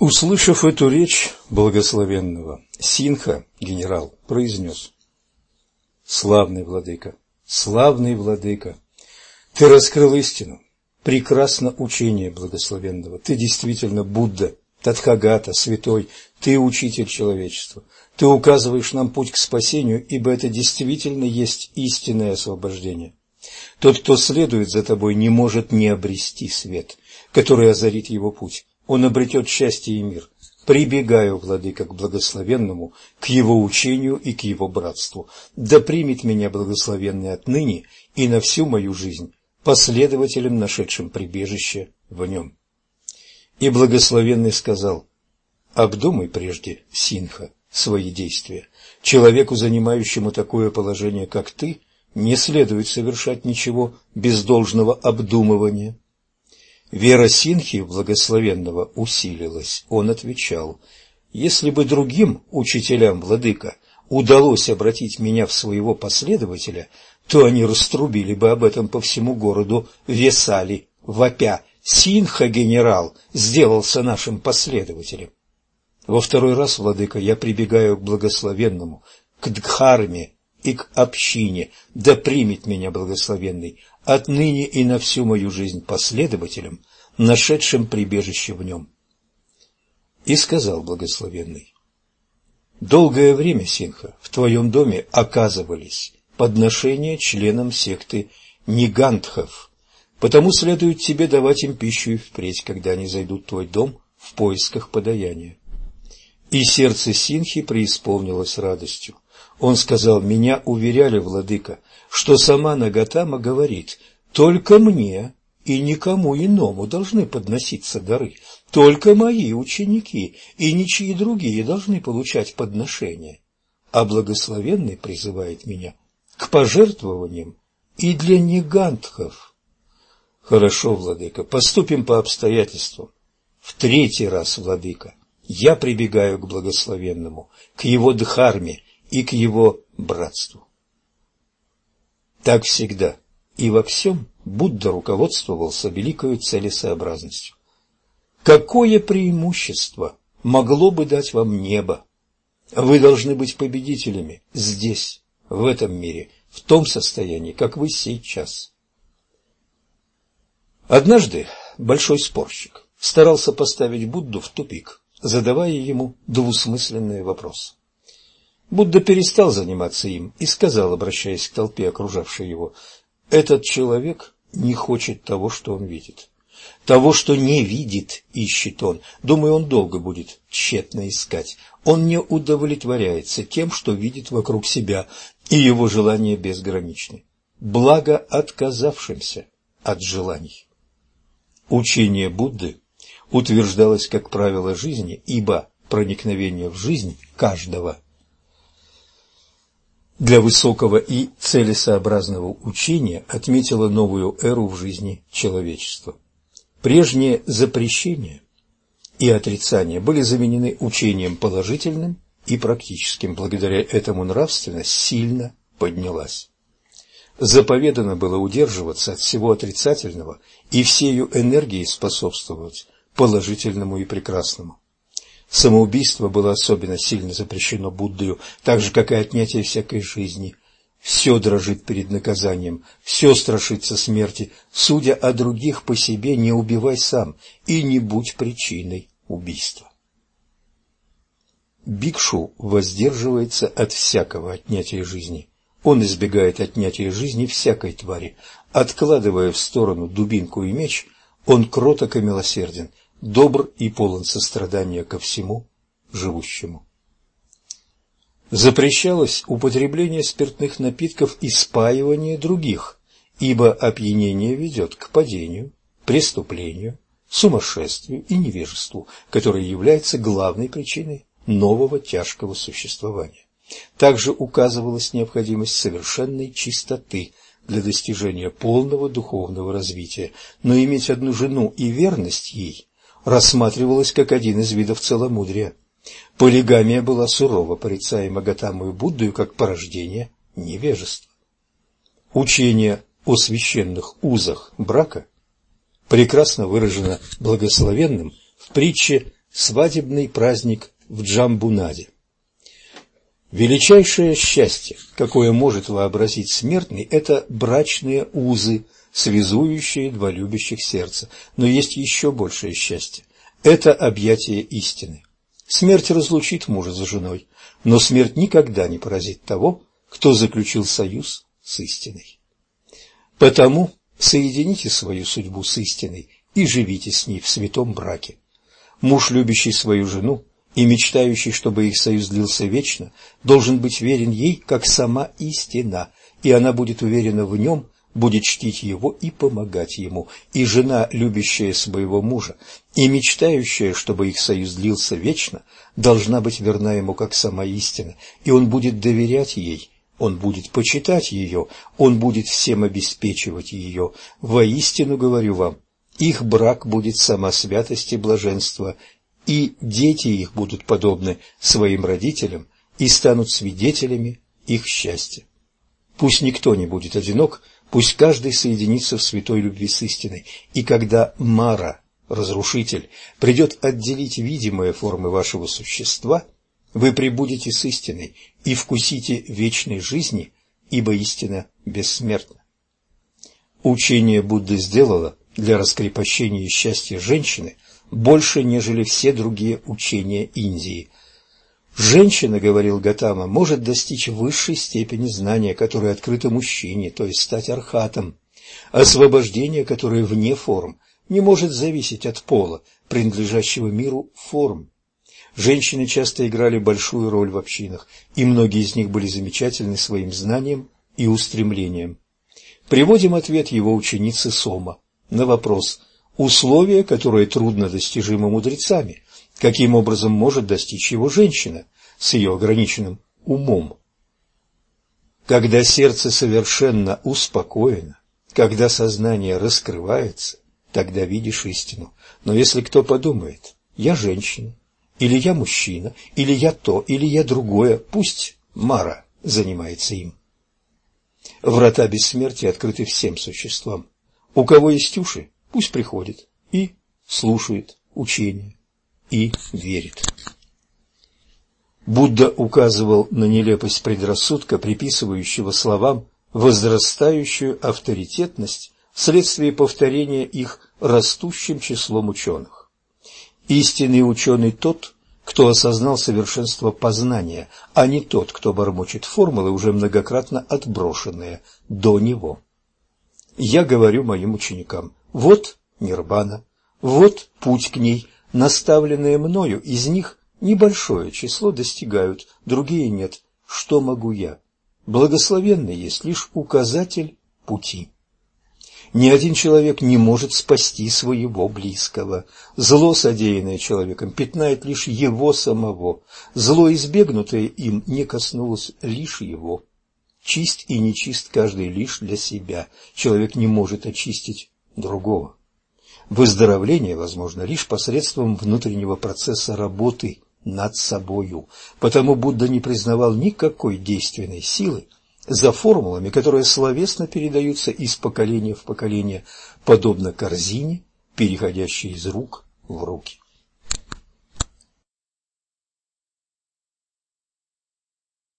Услышав эту речь благословенного, Синха, генерал, произнес «Славный владыка, славный владыка, ты раскрыл истину, прекрасно учение благословенного, ты действительно Будда, Тадхагата, святой, ты учитель человечества, ты указываешь нам путь к спасению, ибо это действительно есть истинное освобождение. Тот, кто следует за тобой, не может не обрести свет, который озарит его путь. Он обретет счастье и мир. Прибегаю, владыка, к благословенному, к его учению и к его братству. Да примет меня благословенный отныне и на всю мою жизнь, последователем, нашедшим прибежище в нем. И благословенный сказал, обдумай прежде, Синха, свои действия. Человеку, занимающему такое положение, как ты, не следует совершать ничего без должного обдумывания. Вера Синхи благословенного усилилась. Он отвечал, «Если бы другим учителям, владыка, удалось обратить меня в своего последователя, то они раструбили бы об этом по всему городу Весали, вопя, Синха, генерал, сделался нашим последователем. Во второй раз, владыка, я прибегаю к благословенному, к Дхарме и к общине, да примет меня благословенный, отныне и на всю мою жизнь последователем, нашедшим прибежище в нем. И сказал благословенный, «Долгое время, Синха, в твоем доме оказывались подношения членам секты Нигантхов, потому следует тебе давать им пищу и впредь, когда они зайдут в твой дом в поисках подаяния». И сердце Синхи преисполнилось радостью. Он сказал, «Меня уверяли, владыка, что сама Нагатама говорит, только мне и никому иному должны подноситься дары, только мои ученики и ничьи другие должны получать подношения. А благословенный призывает меня к пожертвованиям и для негантхов. Хорошо, владыка, поступим по обстоятельствам. В третий раз, владыка, я прибегаю к благословенному, к его дхарме и к его братству. Так всегда и во всем Будда руководствовался великою целесообразностью. Какое преимущество могло бы дать вам небо? Вы должны быть победителями здесь, в этом мире, в том состоянии, как вы сейчас. Однажды большой спорщик старался поставить Будду в тупик задавая ему двусмысленные вопросы. Будда перестал заниматься им и сказал, обращаясь к толпе, окружавшей его, «Этот человек не хочет того, что он видит. Того, что не видит, ищет он. Думаю, он долго будет тщетно искать. Он не удовлетворяется тем, что видит вокруг себя, и его желания безграничны. Благо отказавшимся от желаний». Учение Будды утверждалось как правило жизни, ибо проникновение в жизнь каждого для высокого и целесообразного учения отметило новую эру в жизни человечества. Прежние запрещения и отрицания были заменены учением положительным и практическим. Благодаря этому нравственность сильно поднялась. Заповедано было удерживаться от всего отрицательного и всею энергией способствовать положительному и прекрасному. Самоубийство было особенно сильно запрещено Буддою, так же, как и отнятие всякой жизни. Все дрожит перед наказанием, все страшится смерти. Судя о других по себе, не убивай сам и не будь причиной убийства. Бикшу воздерживается от всякого отнятия жизни. Он избегает отнятия жизни всякой твари. Откладывая в сторону дубинку и меч, он кроток и милосерден, добр и полон сострадания ко всему живущему. Запрещалось употребление спиртных напитков и спаивание других, ибо опьянение ведет к падению, преступлению, сумасшествию и невежеству, которое является главной причиной нового тяжкого существования. Также указывалась необходимость совершенной чистоты для достижения полного духовного развития, но иметь одну жену и верность ей рассматривалась как один из видов целомудрия. Полигамия была сурово порицаема Гатамою Буддою как порождение невежества. Учение о священных узах брака прекрасно выражено благословенным в притче свадебный праздник в Джамбунаде. Величайшее счастье, какое может вообразить смертный, это брачные узы, связующие два любящих сердца. Но есть еще большее счастье – это объятие истины. Смерть разлучит мужа с женой, но смерть никогда не поразит того, кто заключил союз с истиной. Потому соедините свою судьбу с истиной и живите с ней в святом браке. Муж, любящий свою жену и мечтающий, чтобы их союз длился вечно, должен быть верен ей, как сама истина, и она будет уверена в нем, будет чтить его и помогать ему. И жена, любящая своего мужа и мечтающая, чтобы их союз длился вечно, должна быть верна ему, как сама истина, и он будет доверять ей он будет почитать ее, он будет всем обеспечивать ее. Воистину говорю вам, их брак будет сама святость и блаженство, и дети их будут подобны своим родителям и станут свидетелями их счастья. Пусть никто не будет одинок, пусть каждый соединится в святой любви с истиной, и когда Мара, разрушитель, придет отделить видимые формы вашего существа – вы прибудете с истиной и вкусите вечной жизни, ибо истина бессмертна. Учение Будды сделало для раскрепощения счастья женщины больше, нежели все другие учения Индии. Женщина, говорил Гатама, может достичь высшей степени знания, которое открыто мужчине, то есть стать архатом. Освобождение, которое вне форм, не может зависеть от пола, принадлежащего миру форм. Женщины часто играли большую роль в общинах, и многие из них были замечательны своим знанием и устремлением. Приводим ответ его ученицы Сома на вопрос «Условия, которые трудно достижимы мудрецами, каким образом может достичь его женщина с ее ограниченным умом?» Когда сердце совершенно успокоено, когда сознание раскрывается, тогда видишь истину. Но если кто подумает «я женщина», или я мужчина, или я то, или я другое. Пусть Мара занимается им. Врата бессмертия открыты всем существам. У кого есть уши, пусть приходит и слушает учение, и верит. Будда указывал на нелепость предрассудка, приписывающего словам возрастающую авторитетность вследствие повторения их растущим числом ученых. Истинный ученый тот, кто осознал совершенство познания, а не тот, кто бормочет формулы, уже многократно отброшенные до него. Я говорю моим ученикам, вот нирбана, вот путь к ней, наставленные мною, из них небольшое число достигают, другие нет. Что могу я? Благословенный есть лишь указатель пути. Ни один человек не может спасти своего близкого. Зло, содеянное человеком, пятнает лишь его самого. Зло, избегнутое им, не коснулось лишь его. Чист и нечист каждый лишь для себя. Человек не может очистить другого. Выздоровление возможно лишь посредством внутреннего процесса работы над собою. Потому Будда не признавал никакой действенной силы, за формулами, которые словесно передаются из поколения в поколение, подобно корзине, переходящей из рук в руки.